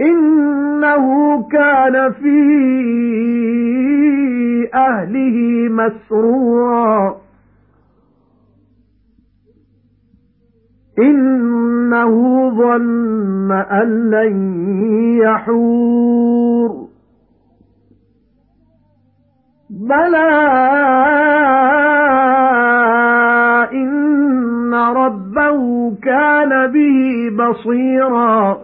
إِنَّهُ كَانَ فِي أَهْلِهِ مَسْرُورًا. إِنَّهُ ظَنَّ أَن لَّن يَحُورَ. بَلَى إِنَّ رَبَّهُ كَانَ بِهِ بَصِيرًا.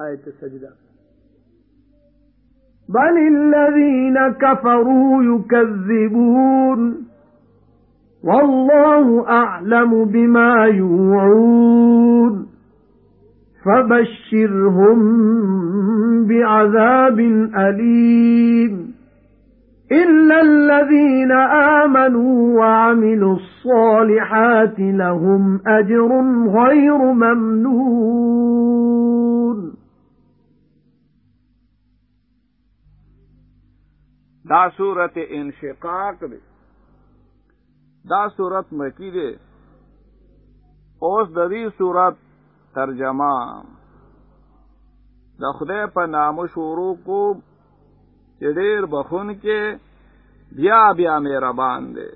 آية السجدة. بَلِ الَّذِينَ كَفَرُوا يُكَذِّبُونَ. وَاللَّهُ أَعْلَمُ بِمَا يُوعُونَ. فَبَشِّرْهُم بِعَذَابٍ أَلِيمٍ. إِلَّا الَّذِينَ آمَنُوا وَعَمِلُوا الصَّالِحَاتِ لَهُمْ أَجْرٌ غَيْرُ مَمْنُونٍ. دا سورة انشقاق دی. دا صورت مکی دی. اوس د دې صورت ترجمه. د خدای په نامو شروع کو چې ډېر بخون کې بیا بیا مهربان دی.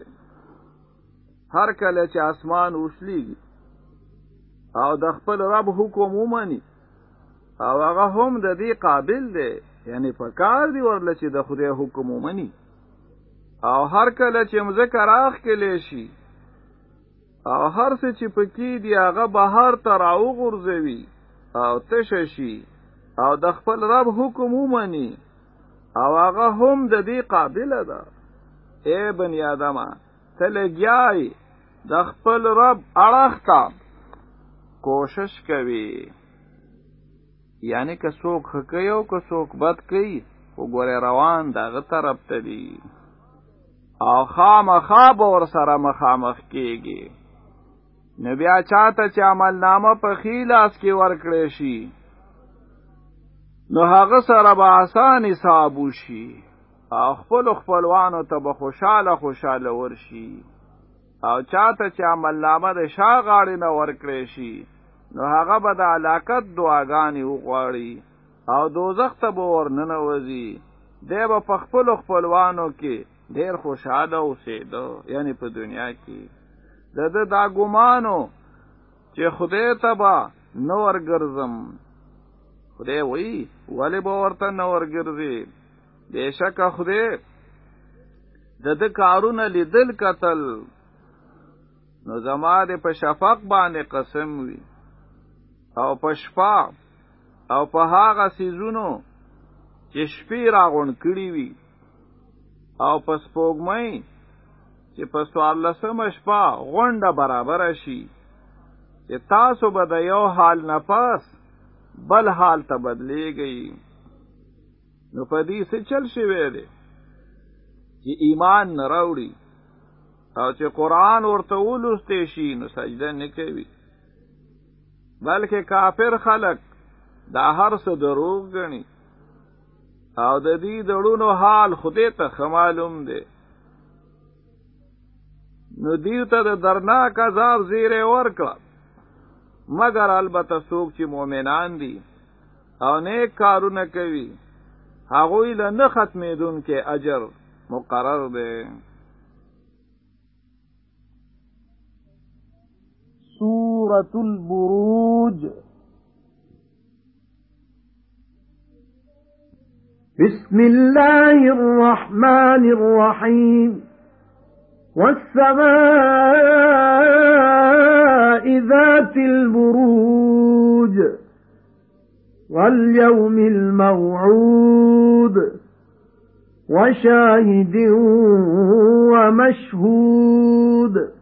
هر کله چې اسمان وشلیږي او د خپل رب حکم ومني او هغه هم د دې قابل دی یعنی په کار دی ورل چې د خدای حکم ومني. او هر کله چې مزه راخ کې شي او هر څه چې پکې دی هغه بهر تر او غورځوي او تش شي او د خپل رب حکم ومني. او هغه هم د دې قابل ده. اے بنی آدمه ته لګیای د خپل رب اړه تا کوشش کوي یعنی که څوک کوي او که څوک بد کوي وګوره روان دغه طرف ته دی او خامخا به ور سره مخامخ کیږي. نو بیا چاته چې عمل نامه په خیلاس کې ورکړې شي نو هغه سره به آسان حساب وشي. او خپل خپلوانو ته به خوشاله خوشاله ورشي. او چاته چې عمل نامه د شا غاړې نه ورکړې شي نو هغه به د علاقت دعاګانې وغواړي او دوزخ ته به ورننوځي دی به په خپل خپلوانو کې ډیر خوشاله اوسېدو یعنی په دنیا کې. د د دا ګمانو چې خدای تبا نور ګرځم خدای وای ولی به ورته نور ګرځي بشک خدای د د کارونه لیدل قتل نو زما د په شفق باندې قسم وي او په شپه او په هغه سيزونو چې شپې راغون کړی وي. او پس پوګمای چې په سوال لسم شپه غونډه برابر شي چې تاسو به د یو حال پاس بل حال ته بدلیږي نو په دې څه چل شوی دی؟ چې ایمان نه راوړي او چې قران ورته ولسته شي نو سجده نه کوي بلکې کافر خلق دا هر څه دروغ غني او د دې دړونو حال خدای ته معلوم دی. نو دیو ته د درناک عذاب زیره ورکړه. مگر البته څوک چې مؤمنان دي او نیک کارونه کوي هغوی له نه ختمېدون کې اجر مقرر دی سورة البروج. بسم الله الرحمن الرحيم. والسماء ذات البروج. واليوم الموعود. وشاهد ومشهود.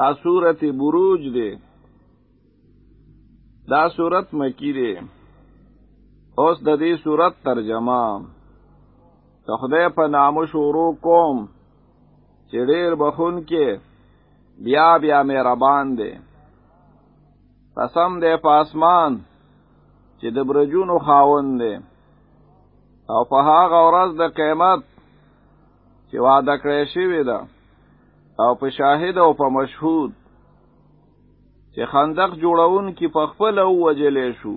دا سورت بروج دی. دا سورت مکی دی. اوس د دې سورت ترجمه. ته خدای په نامو شروع کوم چې ډېر بخون کې بیا بیا مهربان دی. قسم دی په اسمان چې د برجونو خاوند دی. او په هغه ورځ د قیامت چې وعده کړی شوی ده او په شاهد او په مشهود چې خندق جوړون کی په خپل او وجلې شو.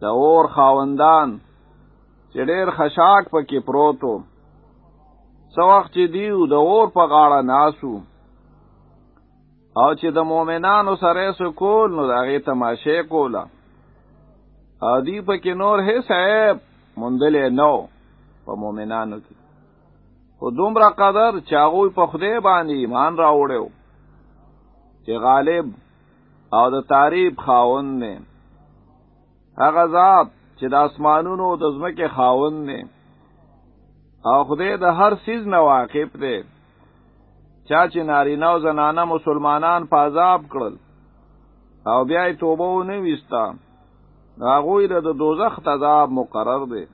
د اور خاوندان چې ډېر خشاک پکې پروتو سو وخت چې دیو د اور په غاړه ناسو او چې د مؤمنانو سره سو کول نو دغه تماشه کوله. ا دی پکې نور هیڅ عیب مندلې نو په مؤمنانو کې خو دومره قدر چاغوی په خدای باندې ایمان راوړو چې غالب او د تعریف خاوند نه هغه ذات چې د اسمانونو د زمکه خاوند نه او خدای د هر سیز نه واقف دی. چا چې نارینه او زنانه مسلمانان په عذاب کړل او بیا یې توبه و نه وستا هغوی د دوزخ عذاب مقرر دی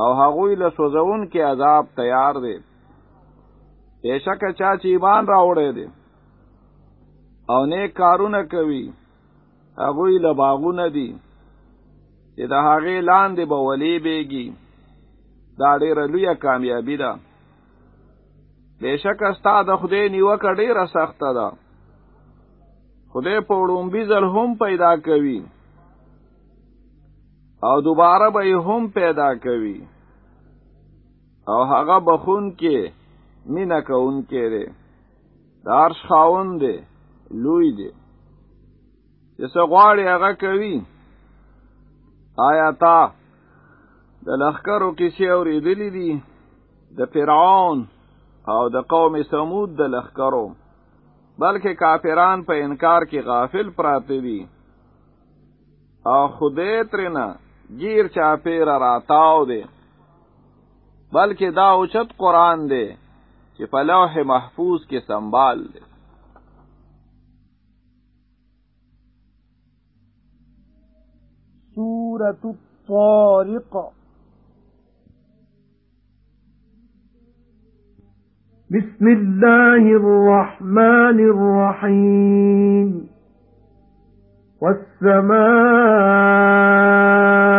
او هغوی له سوزون کې عذاب تیار دی بشک چا چې ایمان راوړی دی. او نیک کارونه کوي. هغوی له باغونه دي. چې د هغې لاندې به ولی بیږي. دا ډیره لویه کامیابی ده. بشک ستا د خدای نیوکه ډیره سخته ده. خدای په وړومبي ځل هم پیدا کوي او دوباره به هم پیدا کوي. او هغه بخون کې مینا کون کې ده دارش خاون ده لوی دی. چې څه غواړي هغه کوي. آیا تا د لښکرو کیسې اورېدلې دي؟ د فرعون او د قوم سمود د لخکرو بلکې کافران په انکار کې غافل پراته دي. او خدای ترنا گیر چاپیر راتاو دی بلکې دا اوچت قرآن دی چې په لوح محفوظ کې سنبال دی سورة الطارق۔ بسم الله الرحمن الرحيم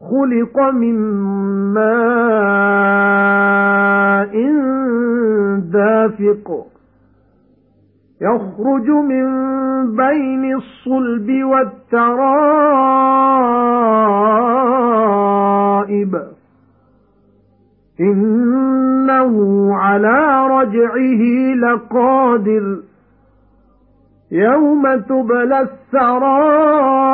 خُلِقَ مِن مَّاءٍ دَافِقٍ يَخْرُجُ مِن بَيْنِ الصُّلْبِ وَالتَّرَائِبِ إِنَّهُ عَلَى رَجْعِهِ لَقَادِرٌ يَوْمَ تُبْلَى السَّرَائِرُ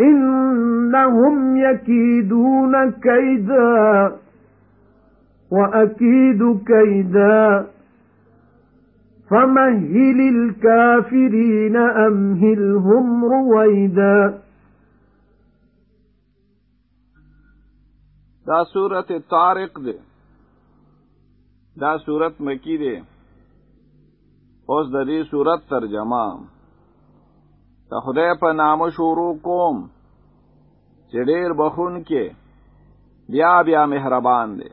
إِنَّهُمْ يَكِيدُونَ كَيْدًا وَأَكِيدُ كَيْدًا فَمَهِّلِ الْكَافِرِينَ أَمْهِلْهُمْ رُوَيْدًا. دا سورت طارق دا سورت مکی ده اوس د دې سورت ترجمه. ته خدای په نام شروع کوم چې ډېر بخښونکې بیا بیا مهربان دی.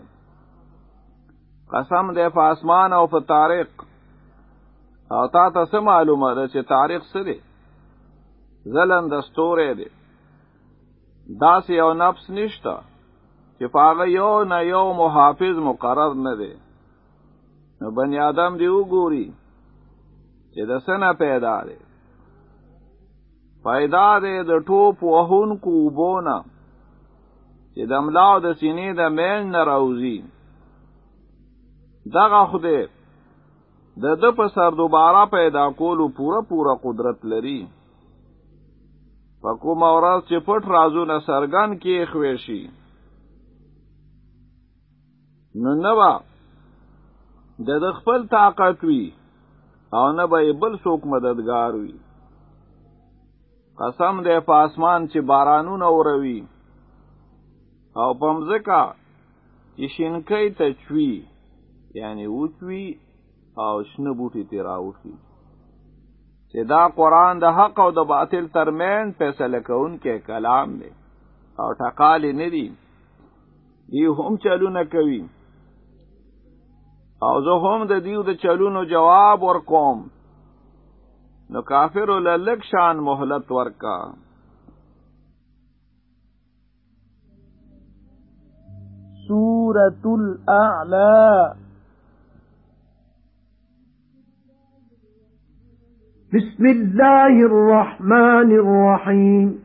قسم دې په اسمان او په طارق او تا ته څه معلومه ده چې طارق څه دی؟ زلن د ستوري دی. داسې یو نفس نشته چې پاغه یو نه یو محافظ مقرر نه دی. نو بنی آدم دی وګوري چې د سنه پیدا دی پیدا دی د ټوپ وهونکو وبونه چې د ملاو د سینې د میل نه راوځي. دغه خدای د د په سر دوباره پیدا کولو پوره پوره قدرت لري. په کوم ورځ چې پټ رازونه سرګن کې خوي شي. نو نو د خپل طاقت وی او نه به بل څوک مددگار وي قسم دې په اسمان چې بارانونه وروي. او په مزکه چې شینکې ته چوي یعنی وچوي او شنه بوټي تیراوشي چې دا قران د حق او د باطل ترمن فیصله کوونکې کلام دی. او ټقال نه دی. دی هم چلونه کوي. او زه هم د دیو د چلونو جواب ورکوم نو کافر للک شان مهلت ورکا۔ سورة الأعلى۔ بسم الله الرحمن الرحيم۔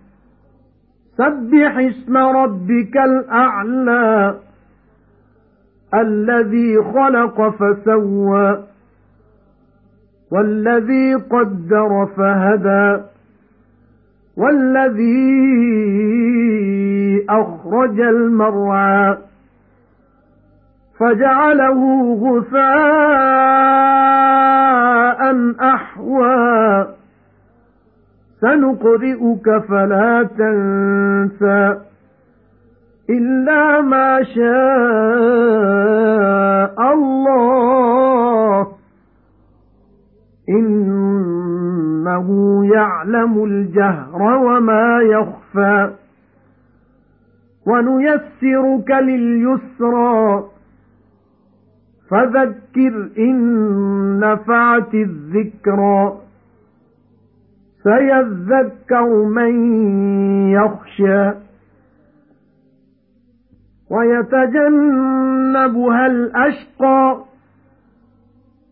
سبح اسم ربك الأعلى۔ الذي خلق فسوى۔ والذي قدر فهدى والذي أخرج المرعى فجعله غثاء أحوى. سنقرئك فلا تنسى إِلَّا مَا شَاءَ اللَّهُ. إِنَّهُ يَعْلَمُ الْجَهْرَ وَمَا يَخْفَى وَنُيَسِّرُكَ لِلْيُسْرَى فَذَكِّرْ إِن نَّفَعَتِ الذِّكْرَى سَيَذَّكَّرُ مَن يَخْشَى وَيَتَجَنَّبُهَا الْأَشْقَى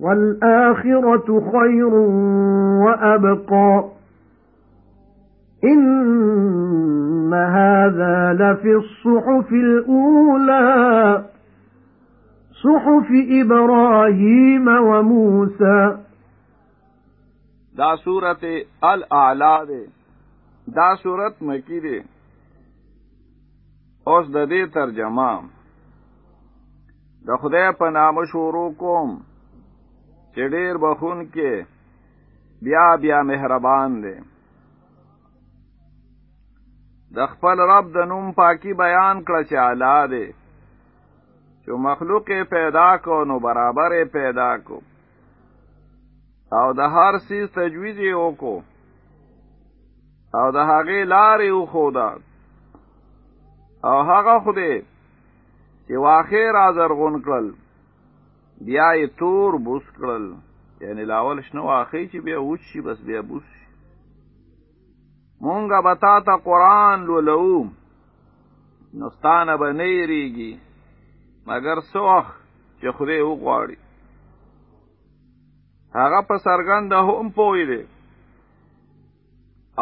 وَالْآخِرَةُ خَيْرٌ وَأَبْقَى. إِنَّ هَذَا لَفِي الصُّحُفِ الْأُولَى. صُحُفِ إِبْرَاهِيمَ وَمُوسَى. دا سورت الاعلا ده دا سورت مکی ده اوس د دې ترجمه. د خدای په نام کوم. چې ډیر بخښونکې بیا بیا مهربان دی د خپل رب د نوم پاکي بیان کړ چې اعلی دی چې مخلوق پیدا کو نو برابر پیدا کو او د هر سیز تجویز یې وکړو او د هغې لارې وښوده او هغه خدای چې واخې را زرغون کړل بیا یې تور بوس کړل. یعنی لاول شنو واخې چې بیا وچ شي بس بیا بوس شي. مونږه بتا ته قران لولو نستانه به نه یریږي. مگر سوخ چې خدای وغواړي. هغه په سرګند هم پوي دی.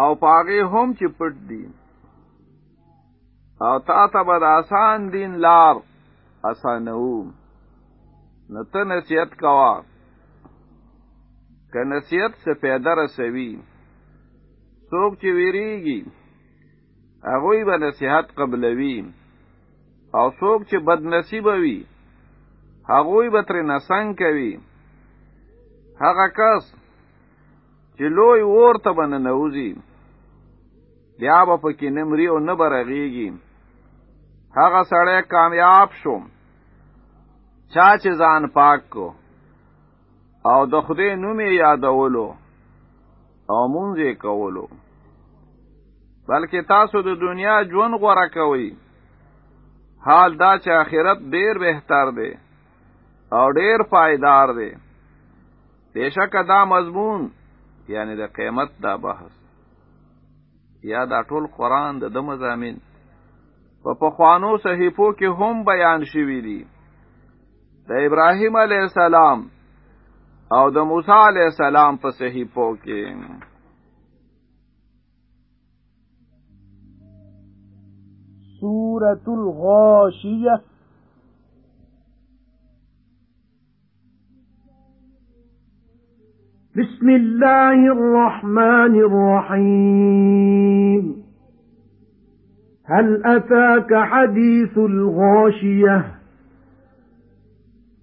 او پاغه هم چې پټ دي او تا ته به آسان دین لار اسانو نو ته نصیحت کوا که نصیحت سے پیدا رسوي څوک چې ویریږي هغه به نصیحت قبلوي. او څوک چې بد نصیب وي هغه به تر نسنګ کوي. هغه کس چې لوی ورته بنه نوځي بیا به پکې نمرې او نه برغيږي هغه سړی کامیاب شوم چا چې ځان پاک کو. او د خدای نوم یادولو. او مونږ کولو. بلکې تاسو د دنیا ژوند غوړه کوي حال دا چې آخرت ډیر بهتر دی. او ډیر پایدار دی. بشک دا مضمون یعنی د قیمت دا بحث. یا دا ټول قران د د مزامین په پخوانو صحیفو کې هم بیان شوی دی د ابراهیم علی السلام أو د موسی علی السلام په صحیفو کې. سورة الغاشية بسم الله الرحمن الرحيم هل أتاك حديث الغاشية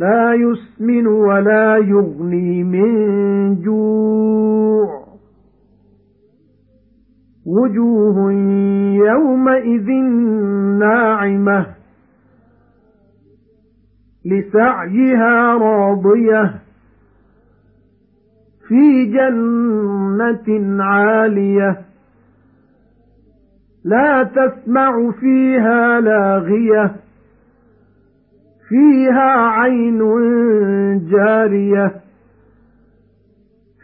لَا يُسْمِنُ وَلَا يُغْنِي مِنْ جُوعٍ. وُجُوهٌ يَوْمَئِذٍ نَاعِمَةٌ لِسَعْيِهَا رَاضِيَةٌ فِي جَنَّةٍ عَالِيَةٍ لَا تَسْمَعُ فِيهَا لَاغِيَةً. فِيهَا عَيْنٌ جَارِيَةٌ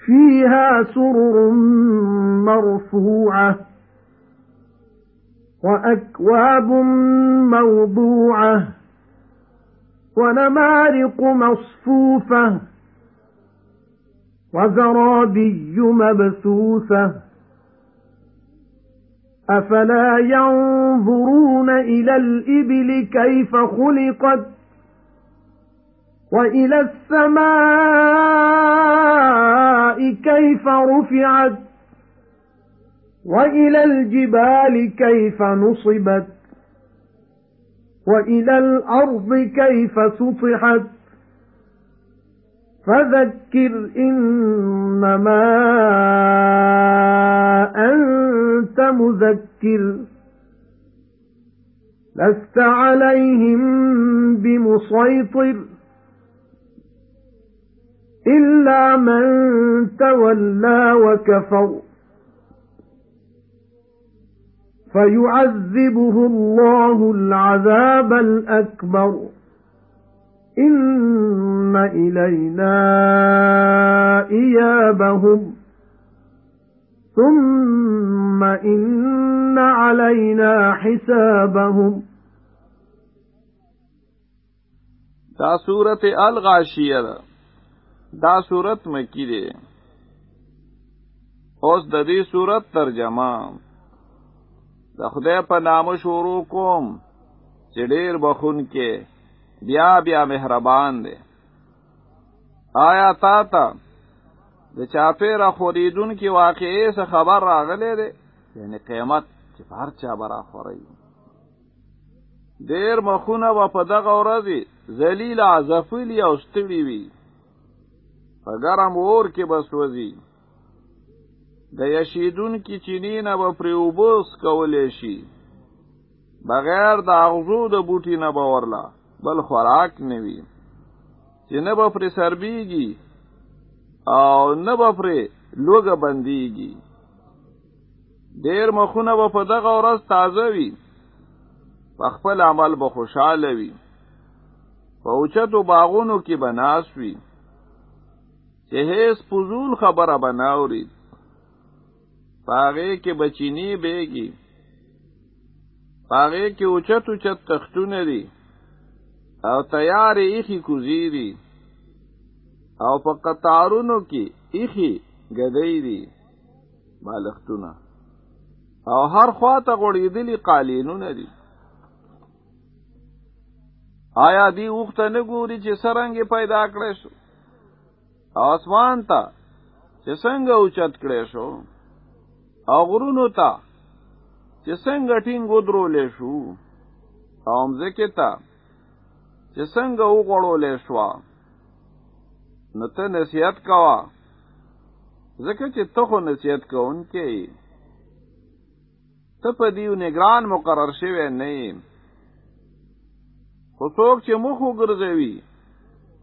فِيهَا سُرُرٌ مَرْفُوعَةٌ وَأَكْوَابٌ مَّوْضُوعَةٌ وَنَمَارِقُ مَصْفُوفَةٌ وَزَرَابِيُّ مَبْثُوثَةٌ. أَفَلَا يَنظُرُونَ إِلَى الْإِبِلِ كَيْفَ خُلِقَتْ؟ وَإِلَى السَّمَاءِ كَيْفَ رُفِعَتْ وَإِلَى الْجِبَالِ كَيْفَ نُصِبَتْ وَإِلَى الْأَرْضِ كَيْفَ سُطِحَتْ فَذَكِّرْ إِنَّمَا أَنْتَ مُذَكِّرٌ لَسْتَ عَلَيْهِمْ بِمُصَيْطِرٍ إِلَّا مَن تَوَلَّى وَكَفَرَ فَيُعَذِّبُهُ اللَّهُ الْعَذَابَ الْأَكْبَرَ. إِنَّ إِلَيْنَا إِيَابَهُمْ. ثُمَّ إِنَّ عَلَيْنَا حِسَابَهُمْ. دا سورت الغاشیه دا سورت مکی ده اوس د دې سورت ترجمه. د خدای په نام شروع کوم چې ډیر بخښونکې بیا بیا مهربان دی. آیا تا ته د چاپیره خوریدون کې واقعې څه خبر راغلی دی؟ یعنی قیامت چې هر چا برا خوري ډیر مخونه و په دغه ورځ ذلیل عذفلی او ستړي وي په ګرم اور کې بسوځي د یشیدون کی چینی نه به پرې وبوس کولې شي. بغیر د اغزو د بوټي نه باورلا بل خوراک نوي چې نه به پرې سربيږي او نه به پرې لوګه بنديږي ډیر مخونه به په دغه ورځ تازه وي په خپل عمل به خوشاله وي. په اوچتو باغونو کې بناس وي چې هیڅ فضول خبره بناوري پاغه کې بچینی بیگی پاغه کې اوچت اوچت تختونه دي. او تیار ایخی کوزی دي. او په قطارونو کې ایخی گدی دي. بالښتونه. او هر خواته غړېدلی قالینونه دي. آیا دی وخت نه ګوري چې سرنګ پیدا کړې شو اسمان ته چې څنګه اوچت کړې شو او غرونو ته چې څنګه ټینګ ودرولې شو او مځکه ته چې څنګه وغړولې شو نو ته نصیحت کوا ځکه چې ته خو نصیحت کوونکې ته په دیو نگران مقرر شوی نه خو څوک چې مخ وګرځوي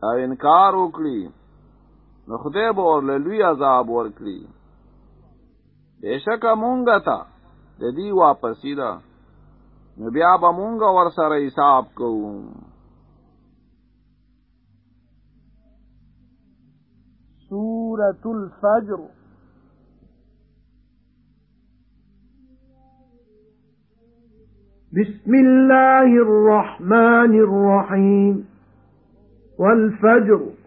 او انکار وکړي نو خدای به ورلوی عذاب ورکړي بېشکه مونږه تا د دې واپسی نو بیا به مونږه ور سره حساب کوو سورة الفجر. بسم الله الرحمن الرحيم. والفجر.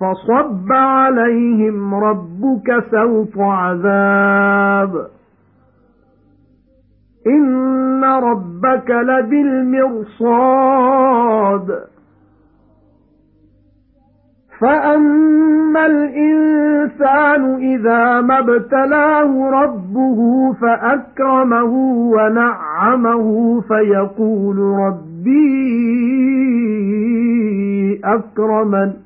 فَصَبَّ عَلَيْهِمْ رَبُّكَ سَوْطَ عَذَابٍ. إِنَّ رَبَّكَ لَبِالْمِرْصَادِ. فَأَمَّا الْإِنسَانُ إِذَا مَا ابْتَلَاهُ رَبُّهُ فَأَكْرَمَهُ وَنَعَّمَهُ فَيَقُولُ رَبِّي أَكْرَمَنِ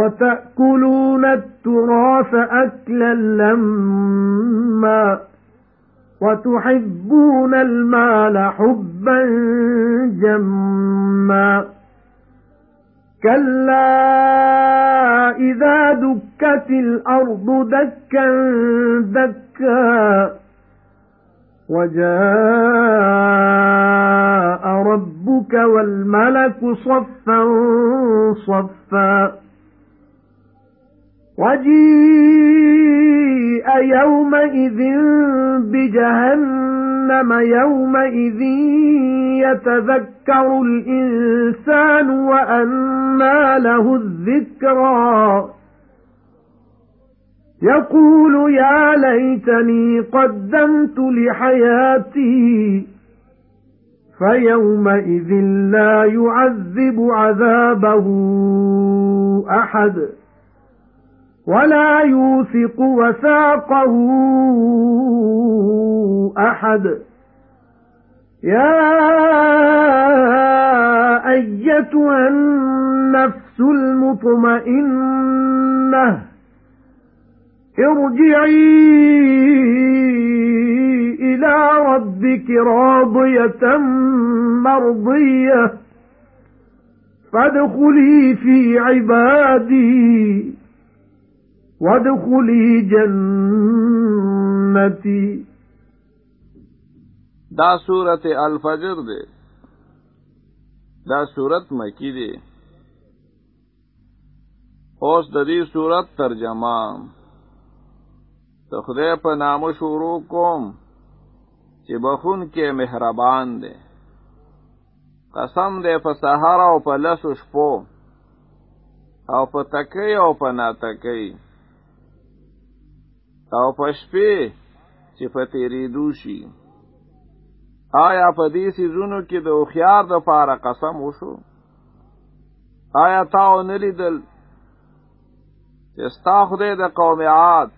وَتَأْكُلُونَ التُّرَاثَ أَكْلًا لَّمًّا وَتُحِبُّونَ الْمَالَ حُبًّا جَمًّا كَلَّا إِذَا دُكَّتِ الْأَرْضُ دَكًّا دَكًّا وَجَاءَ رَبُّكَ وَالْمَلَكُ صَفًّا صَفًّا وَجِيءَ يَوْمَئِذٍ بِجَهَنَّمَ يَوْمَئِذٍ يَتَذَكَّرُ الْإِنسَانُ وَأَنَّى لَهُ الذِّكْرَى. يَقُولُ يَا لَيْتَنِي قَدَّمْتُ لِحَيَاتِي فَيَوْمَئِذٍ لَّا يُعَذِّبُ عَذَابَهُ أَحَدٌ. وَلَا يُوثِقُ وَثَاقَهُ أَحَدٌ. يَا أَيَّتُهَا النَّفْسُ الْمُطْمَئِنَّةُ ارْجِعِي إِلَى رَبِّكِ رَاضِيَةً مَرْضِيَّةً فَادْخُلِي فِي عِبَادِي وَادْخُلِي جَنَّتِي. دا سورت الفجر دے دا سورت مکی دے اوس د دې سورت ترجمه. د خدای په نامو شروع کوم چې بخښونکې مهربان دی. قسم دی په سهار او په لسو شپو او په تکي او په ناتکي او په شپې چې په تیریدو شي آیا په دې سيزونو کې د اوخيار د پاره قسم وشو آیا تاو نلیدل چې ستا خدای د قوم عاد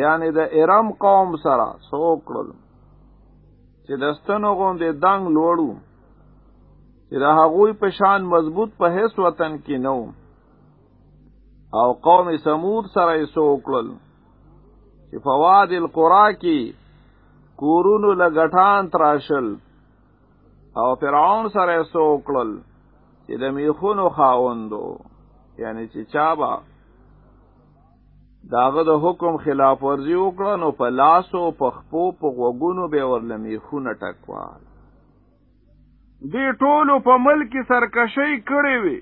یعنی د ارم قوم سره سوکړل چې دستنو غوندې دنګ لوړو چې د هغوی په شان مضبوط په هیڅ وطن کې نو او قوم سمود سره سوکړل چې فواد القرا کې کورونو لګټان تراشل او فرعون سره سوکړل چې د میخونو خاوندو. یعنی چې چابا داغه د حکم خلاف ورزي وکړه نو په لاسو په خپو په غوګونو به ورلمې خونه ټکوال. دې ټولو په ملک سرکشي کړې وي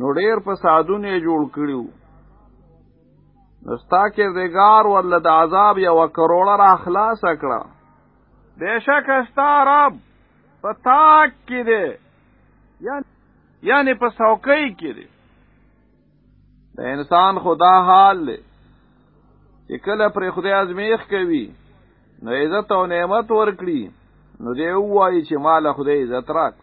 نو ډېر په سادونه جوړ کړیو نستا کې زګار ول د عذاب یو کروڑه را خلاص کړه. بهشک استا رب پتا کې دې یعنی په څوکۍ کې دې د انسان خدا حال له چې کله پر خدای ازمیخ کوي نو عزت او نعمت ورکړي. نو دی وایي چې مال خدای عزت راک